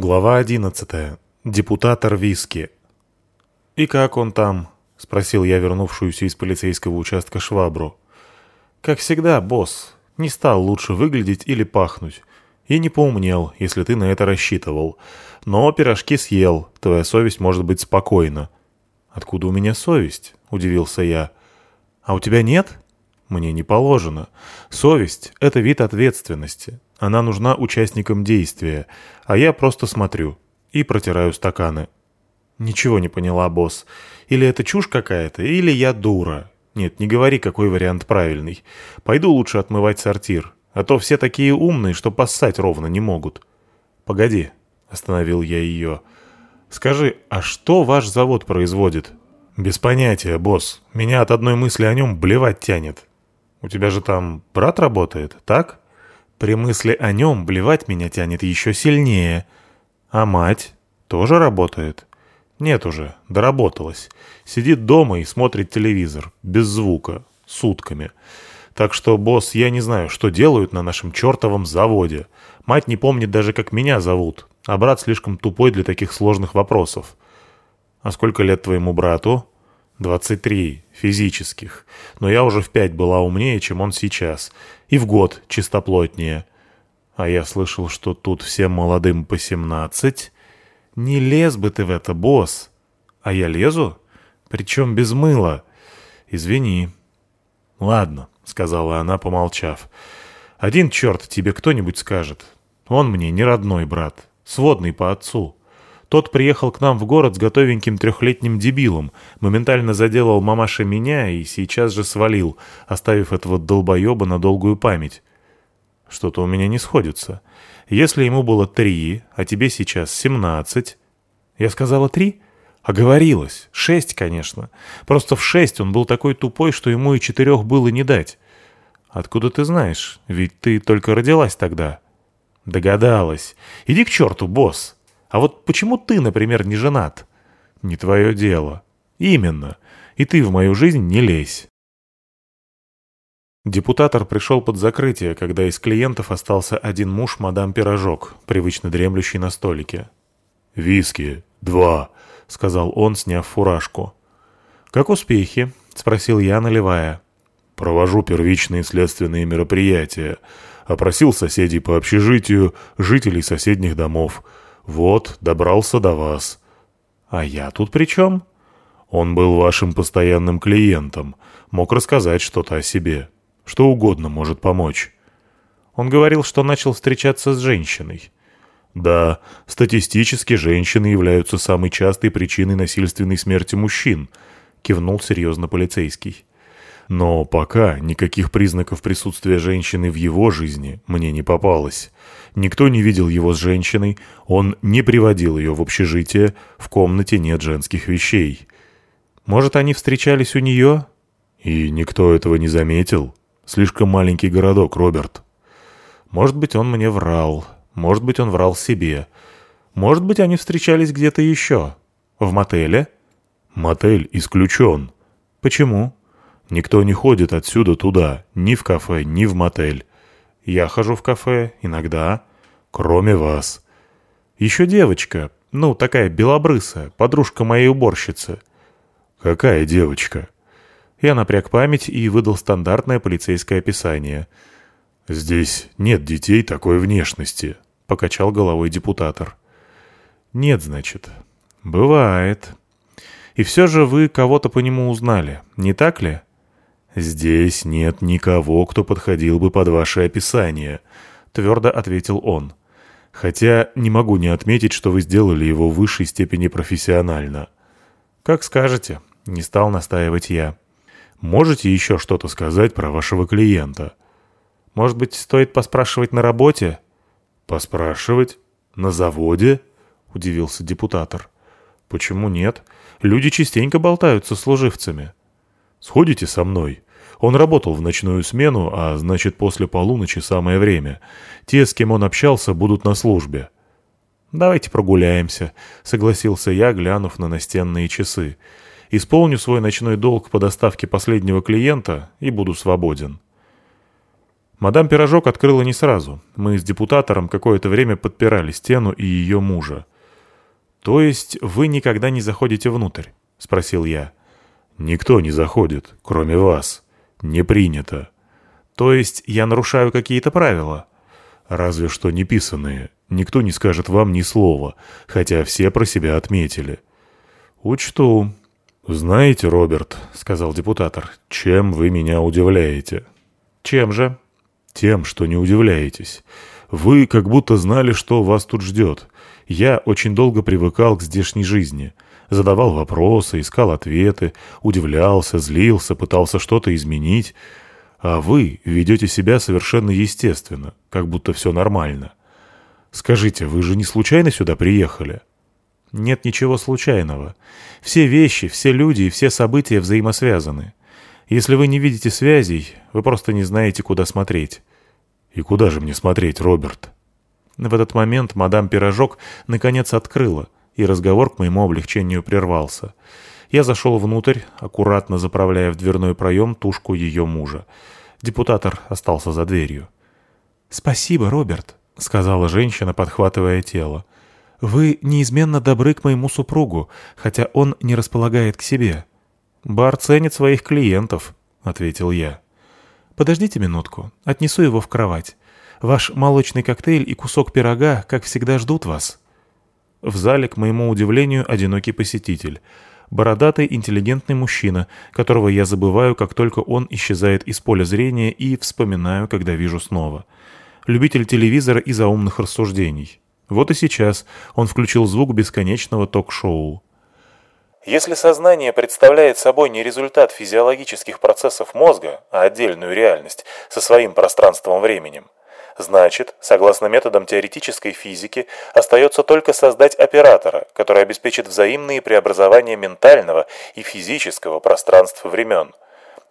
Глава одиннадцатая. Депутатор Виски. «И как он там?» — спросил я вернувшуюся из полицейского участка швабру. «Как всегда, босс. Не стал лучше выглядеть или пахнуть. И не поумнел, если ты на это рассчитывал. Но пирожки съел, твоя совесть может быть спокойна». «Откуда у меня совесть?» — удивился я. «А у тебя нет?» «Мне не положено. Совесть — это вид ответственности. Она нужна участникам действия, а я просто смотрю и протираю стаканы. Ничего не поняла, босс. Или это чушь какая-то, или я дура. Нет, не говори, какой вариант правильный. Пойду лучше отмывать сортир, а то все такие умные, что поссать ровно не могут. Погоди, остановил я ее. Скажи, а что ваш завод производит? Без понятия, босс. Меня от одной мысли о нем блевать тянет. У тебя же там брат работает, так? При мысли о нем блевать меня тянет еще сильнее. А мать тоже работает? Нет уже, доработалась. Сидит дома и смотрит телевизор, без звука, сутками. Так что, босс, я не знаю, что делают на нашем чертовом заводе. Мать не помнит даже, как меня зовут, а брат слишком тупой для таких сложных вопросов. А сколько лет твоему брату? Двадцать три, физических. Но я уже в пять была умнее, чем он сейчас и в год чистоплотнее. А я слышал, что тут всем молодым по семнадцать. Не лез бы ты в это, босс. А я лезу? Причем без мыла. Извини. Ладно, сказала она, помолчав. Один черт тебе кто-нибудь скажет. Он мне не родной брат, сводный по отцу. Тот приехал к нам в город с готовеньким трехлетним дебилом, моментально заделал мамаша меня и сейчас же свалил, оставив этого долбоеба на долгую память. Что-то у меня не сходится. Если ему было три, а тебе сейчас семнадцать... Я сказала три? Оговорилась. Шесть, конечно. Просто в шесть он был такой тупой, что ему и четырех было не дать. Откуда ты знаешь? Ведь ты только родилась тогда. Догадалась. Иди к черту, босс. А вот почему ты, например, не женат? Не твое дело. Именно. И ты в мою жизнь не лезь. Депутатор пришел под закрытие, когда из клиентов остался один муж мадам Пирожок, привычно дремлющий на столике. «Виски. Два», — сказал он, сняв фуражку. «Как успехи?» — спросил я, наливая. «Провожу первичные следственные мероприятия. Опросил соседей по общежитию, жителей соседних домов. «Вот, добрался до вас». «А я тут при чем?» «Он был вашим постоянным клиентом, мог рассказать что-то о себе. Что угодно может помочь». Он говорил, что начал встречаться с женщиной. Да, статистически женщины являются самой частой причиной насильственной смерти мужчин, кивнул серьезно полицейский. Но пока никаких признаков присутствия женщины в его жизни мне не попалось. Никто не видел его с женщиной, он не приводил ее в общежитие, в комнате нет женских вещей. Может, они встречались у нее? И никто этого не заметил. Слишком маленький городок, Роберт. Может быть, он мне врал. Может быть, он врал себе. Может быть, они встречались где-то еще. В мотеле? Мотель исключен. Почему? Никто не ходит отсюда туда, ни в кафе, ни в мотель. Я хожу в кафе, иногда, кроме вас. Еще девочка, ну, такая белобрысая, подружка моей уборщицы. Какая девочка? Я напряг память и выдал стандартное полицейское описание. «Здесь нет детей такой внешности», — покачал головой депутатор. «Нет, значит. Бывает. И все же вы кого-то по нему узнали, не так ли?» «Здесь нет никого, кто подходил бы под ваше описание», — твердо ответил он. «Хотя не могу не отметить, что вы сделали его в высшей степени профессионально». «Как скажете», — не стал настаивать я. «Можете еще что-то сказать про вашего клиента?» «Может быть, стоит поспрашивать на работе?» «Поспрашивать? На заводе?» — удивился депутатор. «Почему нет? Люди частенько болтают со служивцами». Сходите со мной. Он работал в ночную смену, а значит, после полуночи самое время. Те, с кем он общался, будут на службе». «Давайте прогуляемся», — согласился я, глянув на настенные часы. «Исполню свой ночной долг по доставке последнего клиента и буду свободен». Мадам Пирожок открыла не сразу. Мы с депутатором какое-то время подпирали стену и ее мужа. «То есть вы никогда не заходите внутрь?» — спросил я. «Никто не заходит, кроме вас. Не принято». «То есть я нарушаю какие-то правила?» «Разве что неписанные. Никто не скажет вам ни слова, хотя все про себя отметили». «Учту». «Знаете, Роберт», — сказал депутатор, — «чем вы меня удивляете?» «Чем же?» «Тем, что не удивляетесь. Вы как будто знали, что вас тут ждет. Я очень долго привыкал к здешней жизни. Задавал вопросы, искал ответы, удивлялся, злился, пытался что-то изменить. А вы ведете себя совершенно естественно, как будто все нормально. Скажите, вы же не случайно сюда приехали?» «Нет ничего случайного. Все вещи, все люди и все события взаимосвязаны. Если вы не видите связей, вы просто не знаете, куда смотреть». «И куда же мне смотреть, Роберт?» В этот момент мадам Пирожок наконец открыла, и разговор к моему облегчению прервался. Я зашел внутрь, аккуратно заправляя в дверной проем тушку ее мужа. Депутатор остался за дверью. «Спасибо, Роберт», — сказала женщина, подхватывая тело. «Вы неизменно добры к моему супругу, хотя он не располагает к себе». «Бар ценит своих клиентов», — ответил я. «Подождите минутку, отнесу его в кровать. Ваш молочный коктейль и кусок пирога, как всегда, ждут вас». В зале, к моему удивлению, одинокий посетитель. Бородатый, интеллигентный мужчина, которого я забываю, как только он исчезает из поля зрения и вспоминаю, когда вижу снова. Любитель телевизора и заумных рассуждений. Вот и сейчас он включил звук бесконечного ток-шоу. Если сознание представляет собой не результат физиологических процессов мозга, а отдельную реальность со своим пространством-временем, Значит, согласно методам теоретической физики, остается только создать оператора, который обеспечит взаимные преобразования ментального и физического пространства времен.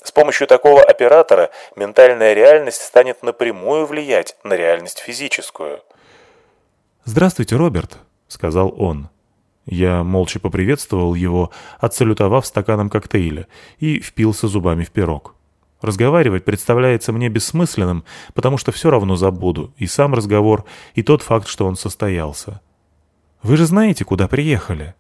С помощью такого оператора ментальная реальность станет напрямую влиять на реальность физическую. «Здравствуйте, Роберт», — сказал он. Я молча поприветствовал его, отсалютовав стаканом коктейля, и впился зубами в пирог. Разговаривать представляется мне бессмысленным, потому что все равно забуду и сам разговор, и тот факт, что он состоялся. «Вы же знаете, куда приехали?»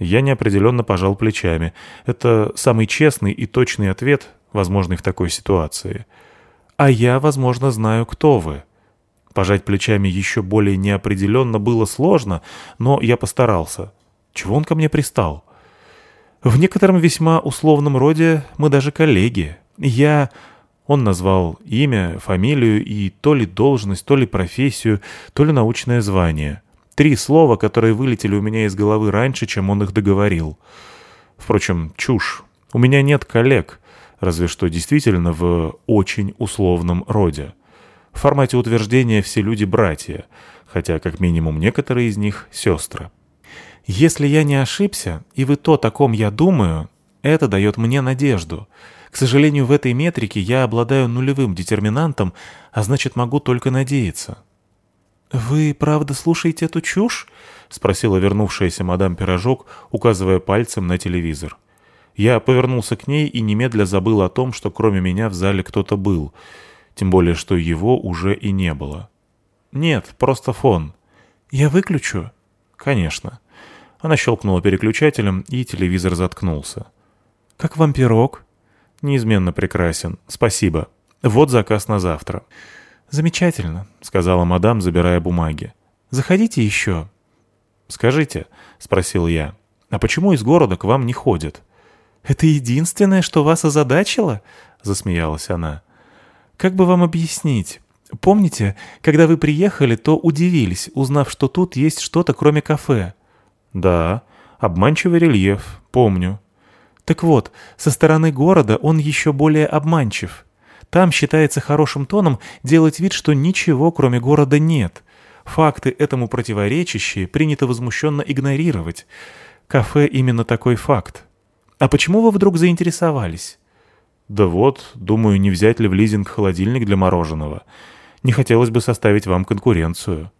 Я неопределенно пожал плечами. Это самый честный и точный ответ, возможный в такой ситуации. «А я, возможно, знаю, кто вы». Пожать плечами еще более неопределенно было сложно, но я постарался. Чего он ко мне пристал? В некотором весьма условном роде мы даже коллеги. Я... Он назвал имя, фамилию и то ли должность, то ли профессию, то ли научное звание. Три слова, которые вылетели у меня из головы раньше, чем он их договорил. Впрочем, чушь. У меня нет коллег, разве что действительно в очень условном роде. В формате утверждения все люди братья, хотя как минимум некоторые из них сестры. Если я не ошибся, и вы то, о ком я думаю, это дает мне надежду — к сожалению, в этой метрике я обладаю нулевым детерминантом, а значит, могу только надеяться». «Вы правда слушаете эту чушь?» — спросила вернувшаяся мадам Пирожок, указывая пальцем на телевизор. Я повернулся к ней и немедля забыл о том, что кроме меня в зале кто-то был, тем более, что его уже и не было. «Нет, просто фон». «Я выключу?» «Конечно». Она щелкнула переключателем, и телевизор заткнулся. «Как вам пирог?» Неизменно прекрасен. Спасибо. Вот заказ на завтра». «Замечательно», — сказала мадам, забирая бумаги. «Заходите еще». «Скажите», — спросил я, — «а почему из города к вам не ходят?» «Это единственное, что вас озадачило?» — засмеялась она. «Как бы вам объяснить? Помните, когда вы приехали, то удивились, узнав, что тут есть что-то, кроме кафе?» «Да, обманчивый рельеф, помню». Так вот, со стороны города он еще более обманчив. Там считается хорошим тоном делать вид, что ничего кроме города нет. Факты этому противоречащие принято возмущенно игнорировать. Кафе именно такой факт. А почему вы вдруг заинтересовались? Да вот, думаю, не взять ли в лизинг холодильник для мороженого. Не хотелось бы составить вам конкуренцию.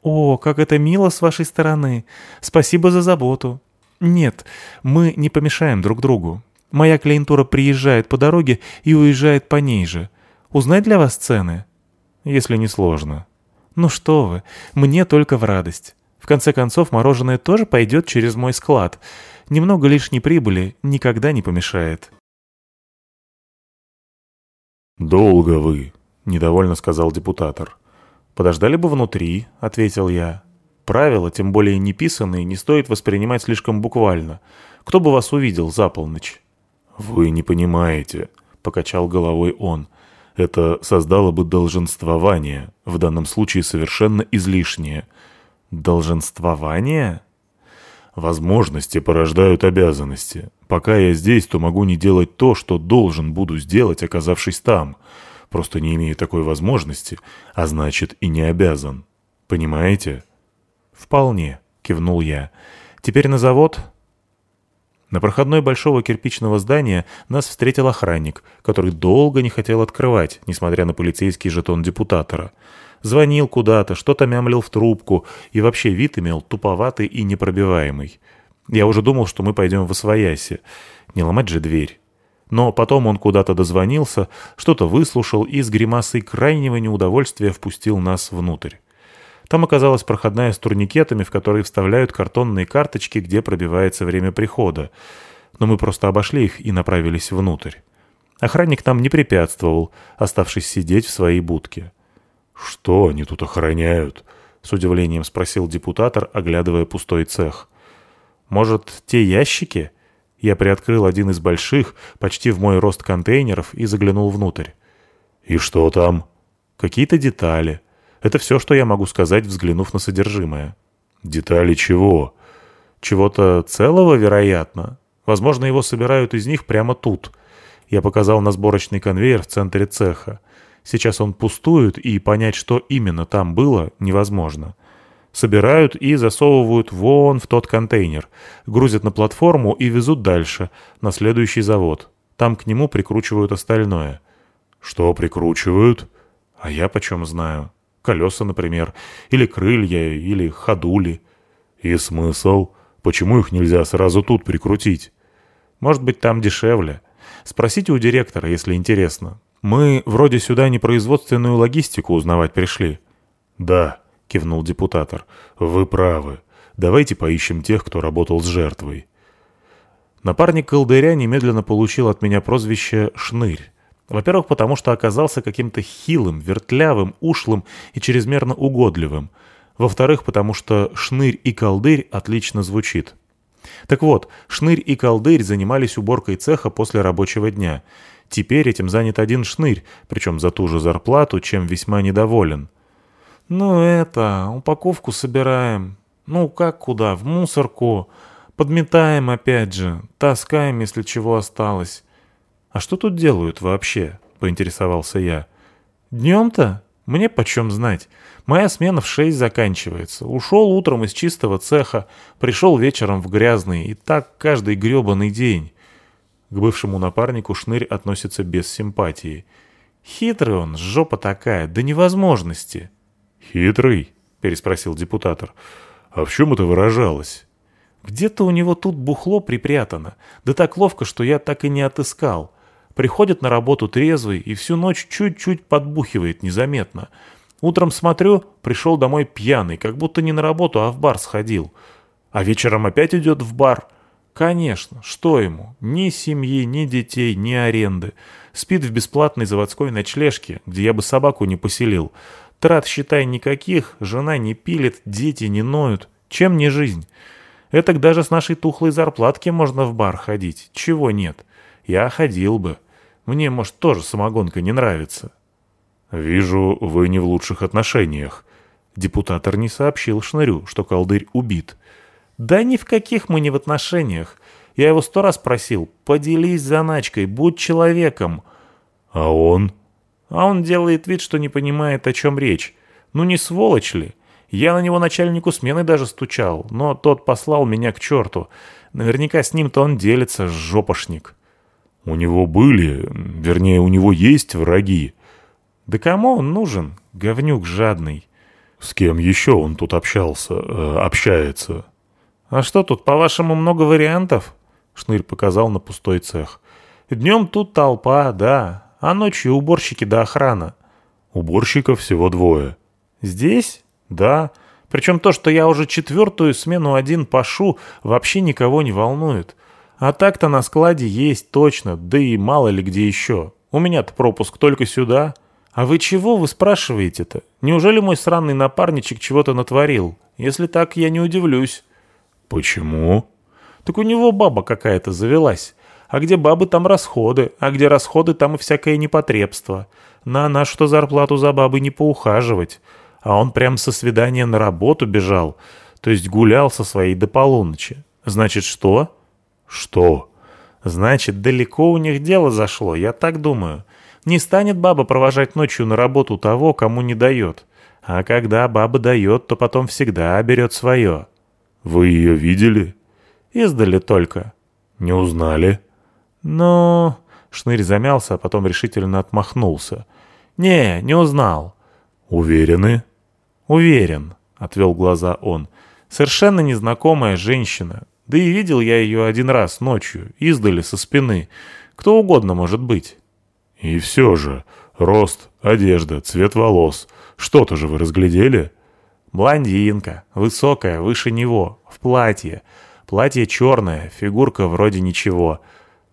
О, как это мило с вашей стороны. Спасибо за заботу. «Нет, мы не помешаем друг другу. Моя клиентура приезжает по дороге и уезжает по ней же. Узнать для вас цены? Если не сложно. Ну что вы, мне только в радость. В конце концов, мороженое тоже пойдет через мой склад. Немного лишней прибыли никогда не помешает. «Долго вы», — недовольно сказал депутатор. «Подождали бы внутри», — ответил я. «Правила, тем более неписанные, не стоит воспринимать слишком буквально. Кто бы вас увидел за полночь?» «Вы не понимаете», — покачал головой он. «Это создало бы долженствование, в данном случае совершенно излишнее». «Долженствование?» «Возможности порождают обязанности. Пока я здесь, то могу не делать то, что должен буду сделать, оказавшись там. Просто не имею такой возможности, а значит и не обязан. Понимаете?» «Вполне», — кивнул я. «Теперь на завод?» На проходной большого кирпичного здания нас встретил охранник, который долго не хотел открывать, несмотря на полицейский жетон депутатора. Звонил куда-то, что-то мямлил в трубку, и вообще вид имел туповатый и непробиваемый. Я уже думал, что мы пойдем в Освояси. Не ломать же дверь. Но потом он куда-то дозвонился, что-то выслушал и с гримасой крайнего неудовольствия впустил нас внутрь. Там оказалась проходная с турникетами, в которые вставляют картонные карточки, где пробивается время прихода. Но мы просто обошли их и направились внутрь. Охранник нам не препятствовал, оставшись сидеть в своей будке. «Что они тут охраняют?» — с удивлением спросил депутатор, оглядывая пустой цех. «Может, те ящики?» Я приоткрыл один из больших, почти в мой рост контейнеров и заглянул внутрь. «И что там?» «Какие-то детали. Это все, что я могу сказать, взглянув на содержимое. Детали чего? Чего-то целого, вероятно. Возможно, его собирают из них прямо тут. Я показал на сборочный конвейер в центре цеха. Сейчас он пустует, и понять, что именно там было, невозможно. Собирают и засовывают вон в тот контейнер, грузят на платформу и везут дальше, на следующий завод. Там к нему прикручивают остальное. Что прикручивают? А я почем знаю. Колеса, например. Или крылья, или ходули. И смысл? Почему их нельзя сразу тут прикрутить? Может быть, там дешевле. Спросите у директора, если интересно. Мы вроде сюда не производственную логистику узнавать пришли. Да, кивнул депутатор. Вы правы. Давайте поищем тех, кто работал с жертвой. Напарник колдыря немедленно получил от меня прозвище «Шнырь». Во-первых, потому что оказался каким-то хилым, вертлявым, ушлым и чрезмерно угодливым. Во-вторых, потому что шнырь и колдырь отлично звучит. Так вот, шнырь и колдырь занимались уборкой цеха после рабочего дня. Теперь этим занят один шнырь, причем за ту же зарплату, чем весьма недоволен. «Ну это, упаковку собираем. Ну как куда? В мусорку. Подметаем опять же. Таскаем, если чего осталось. «А что тут делают вообще?» — поинтересовался я. «Днем-то? Мне почем знать. Моя смена в шесть заканчивается. Ушел утром из чистого цеха, пришел вечером в грязный, и так каждый гребаный день». К бывшему напарнику Шнырь относится без симпатии. «Хитрый он, жопа такая, до невозможности». «Хитрый?» — переспросил депутатор. «А в чем это выражалось?» «Где-то у него тут бухло припрятано. Да так ловко, что я так и не отыскал. Приходит на работу трезвый и всю ночь чуть-чуть подбухивает незаметно. Утром смотрю, пришел домой пьяный, как будто не на работу, а в бар сходил. А вечером опять идет в бар. Конечно, что ему? Ни семьи, ни детей, ни аренды. Спит в бесплатной заводской ночлежке, где я бы собаку не поселил. Трат, считай, никаких, жена не пилит, дети не ноют. Чем не жизнь? Этак даже с нашей тухлой зарплатки можно в бар ходить. Чего нет? Я ходил бы. Мне, может, тоже самогонка не нравится». «Вижу, вы не в лучших отношениях». Депутатор не сообщил Шнырю, что колдырь убит. «Да ни в каких мы не в отношениях. Я его сто раз просил, поделись заначкой, будь человеком». «А он?» «А он делает вид, что не понимает, о чем речь. Ну не сволочь ли? Я на него начальнику смены даже стучал, но тот послал меня к черту. Наверняка с ним-то он делится, жопошник». У него были, вернее, у него есть враги. Да кому он нужен, говнюк жадный? С кем еще он тут общался, э, общается? А что тут, по-вашему, много вариантов? Шнырь показал на пустой цех. Днем тут толпа, да, а ночью уборщики да охрана». «Уборщиков всего двое». «Здесь? Да. Причем то, что я уже четвертую смену один пашу, вообще никого не волнует. А так-то на складе есть точно, да и мало ли где еще. У меня-то пропуск только сюда. А вы чего вы спрашиваете-то? Неужели мой сраный напарничек чего-то натворил? Если так, я не удивлюсь». «Почему?» «Так у него баба какая-то завелась. А где бабы, там расходы, а где расходы, там и всякое непотребство. На нашу-то зарплату за бабы не поухаживать. А он прям со свидания на работу бежал, то есть гулял со своей до полуночи. Значит, что?» «Что?» «Значит, далеко у них дело зашло, я так думаю. Не станет баба провожать ночью на работу того, кому не дает. А когда баба дает, то потом всегда берет свое». «Вы ее видели?» «Издали только». «Не узнали?» «Ну...» Шнырь замялся, а потом решительно отмахнулся. «Не, не узнал». «Уверены?» «Уверен», — отвел глаза он. «Совершенно незнакомая женщина. Да и видел я ее один раз ночью, издали со спины. Кто угодно может быть». «И все же, рост, одежда, цвет волос. Что-то же вы разглядели?» «Блондинка, высокая, выше него, в платье. Платье черное, фигурка вроде ничего.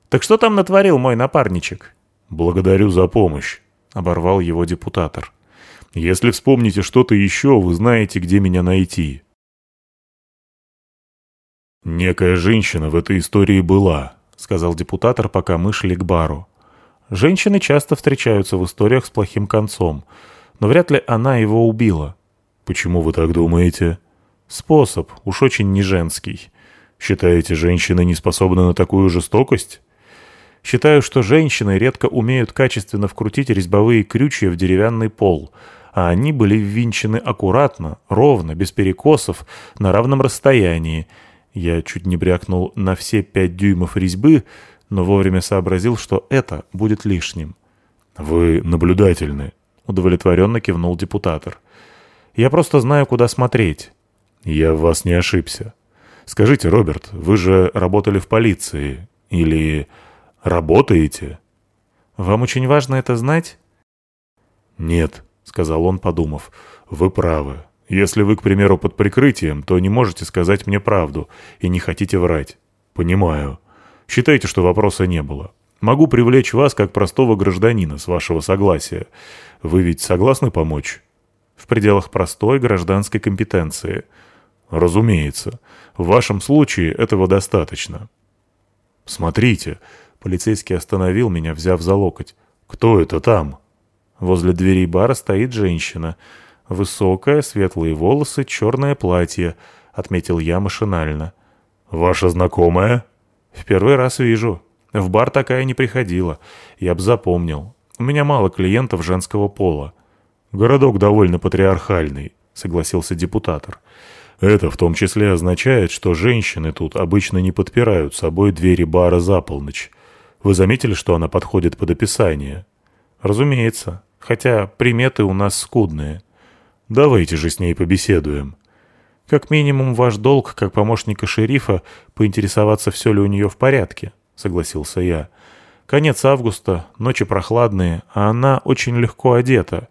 Так что там натворил мой напарничек?» «Благодарю за помощь», — оборвал его депутатор. «Если вспомните что-то еще, вы знаете, где меня найти». «Некая женщина в этой истории была», — сказал депутатор, пока мы шли к бару. «Женщины часто встречаются в историях с плохим концом, но вряд ли она его убила». «Почему вы так думаете?» «Способ, уж очень не женский». «Считаете, женщины не способны на такую жестокость?» «Считаю, что женщины редко умеют качественно вкрутить резьбовые крючья в деревянный пол», а они были ввинчены аккуратно, ровно, без перекосов, на равном расстоянии, я чуть не брякнул на все пять дюймов резьбы, но вовремя сообразил, что это будет лишним. «Вы наблюдательны», — удовлетворенно кивнул депутатор. «Я просто знаю, куда смотреть». «Я в вас не ошибся. Скажите, Роберт, вы же работали в полиции. Или работаете?» «Вам очень важно это знать?» «Нет», — сказал он, подумав. «Вы правы. Если вы, к примеру, под прикрытием, то не можете сказать мне правду и не хотите врать. Понимаю. Считайте, что вопроса не было. Могу привлечь вас как простого гражданина, с вашего согласия. Вы ведь согласны помочь? В пределах простой гражданской компетенции. Разумеется. В вашем случае этого достаточно. Смотрите. Полицейский остановил меня, взяв за локоть. Кто это там? Возле дверей бара стоит женщина. Высокая, светлые волосы, черное платье», — отметил я машинально. «Ваша знакомая?» «В первый раз вижу. В бар такая не приходила. Я б запомнил. У меня мало клиентов женского пола». «Городок довольно патриархальный», — согласился депутатор. «Это в том числе означает, что женщины тут обычно не подпирают собой двери бара за полночь. Вы заметили, что она подходит под описание?» «Разумеется. Хотя приметы у нас скудные». Давайте же с ней побеседуем. Как минимум ваш долг, как помощника шерифа, поинтересоваться, все ли у нее в порядке, согласился я. Конец августа, ночи прохладные, а она очень легко одета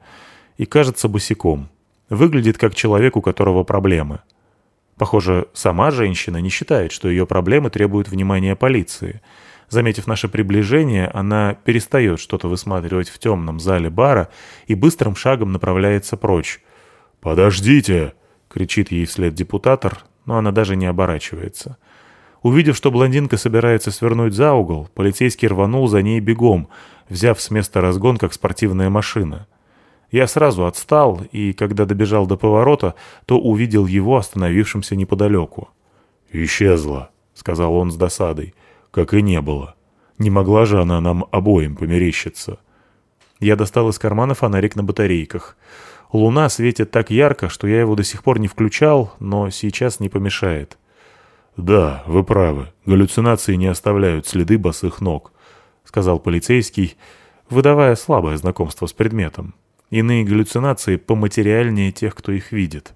и кажется босиком. Выглядит как человек, у которого проблемы. Похоже, сама женщина не считает, что ее проблемы требуют внимания полиции. Заметив наше приближение, она перестает что-то высматривать в темном зале бара и быстрым шагом направляется прочь, «Подождите!» — кричит ей вслед депутатор, но она даже не оборачивается. Увидев, что блондинка собирается свернуть за угол, полицейский рванул за ней бегом, взяв с места разгон, как спортивная машина. Я сразу отстал, и когда добежал до поворота, то увидел его остановившимся неподалеку. «Исчезла», — сказал он с досадой, — «как и не было. Не могла же она нам обоим померещиться». Я достал из кармана фонарик на батарейках — Луна светит так ярко, что я его до сих пор не включал, но сейчас не помешает. «Да, вы правы. Галлюцинации не оставляют следы босых ног», — сказал полицейский, выдавая слабое знакомство с предметом. Иные галлюцинации поматериальнее тех, кто их видит.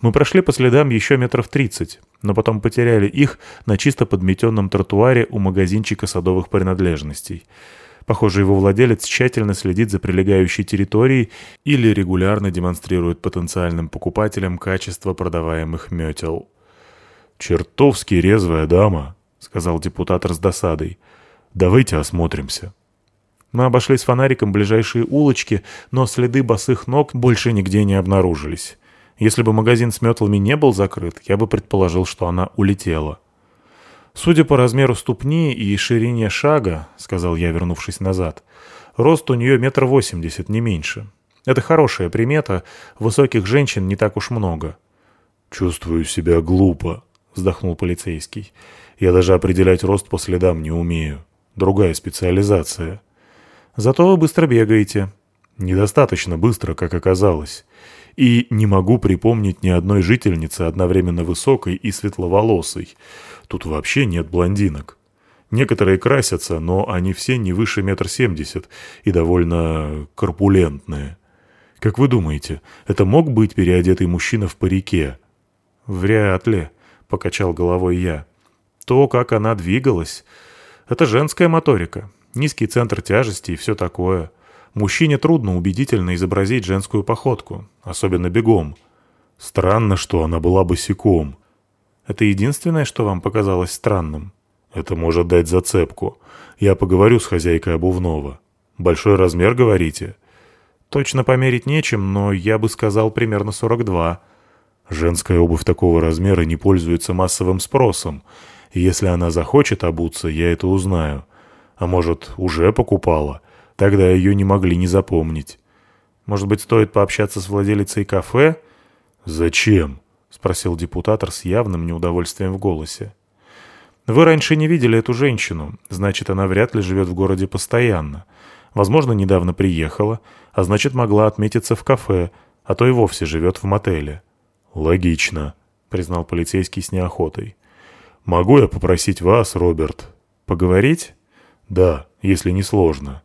Мы прошли по следам еще метров тридцать, но потом потеряли их на чисто подметенном тротуаре у магазинчика садовых принадлежностей. Похоже, его владелец тщательно следит за прилегающей территорией или регулярно демонстрирует потенциальным покупателям качество продаваемых метел. «Чертовски резвая дама», — сказал депутат с досадой. «Давайте осмотримся». Мы обошли с фонариком ближайшие улочки, но следы босых ног больше нигде не обнаружились. Если бы магазин с метлами не был закрыт, я бы предположил, что она улетела. «Судя по размеру ступни и ширине шага», — сказал я, вернувшись назад, — «рост у нее метр восемьдесят, не меньше. Это хорошая примета, высоких женщин не так уж много». «Чувствую себя глупо», — вздохнул полицейский. «Я даже определять рост по следам не умею. Другая специализация». «Зато вы быстро бегаете». «Недостаточно быстро, как оказалось. И не могу припомнить ни одной жительницы одновременно высокой и светловолосой. Тут вообще нет блондинок. Некоторые красятся, но они все не выше метр семьдесят и довольно корпулентные. Как вы думаете, это мог быть переодетый мужчина в парике? Вряд ли, покачал головой я. То, как она двигалась, это женская моторика, низкий центр тяжести и все такое. Мужчине трудно убедительно изобразить женскую походку, особенно бегом. Странно, что она была босиком. Это единственное, что вам показалось странным? Это может дать зацепку. Я поговорю с хозяйкой обувного. Большой размер, говорите? Точно померить нечем, но я бы сказал примерно 42. Женская обувь такого размера не пользуется массовым спросом. Если она захочет обуться, я это узнаю. А может, уже покупала? Тогда ее не могли не запомнить. Может быть, стоит пообщаться с владелицей кафе? Зачем? — спросил депутатор с явным неудовольствием в голосе. «Вы раньше не видели эту женщину, значит, она вряд ли живет в городе постоянно. Возможно, недавно приехала, а значит, могла отметиться в кафе, а то и вовсе живет в мотеле». «Логично», — признал полицейский с неохотой. «Могу я попросить вас, Роберт?» «Поговорить?» «Да, если не сложно».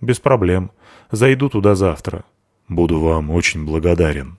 «Без проблем. Зайду туда завтра». «Буду вам очень благодарен».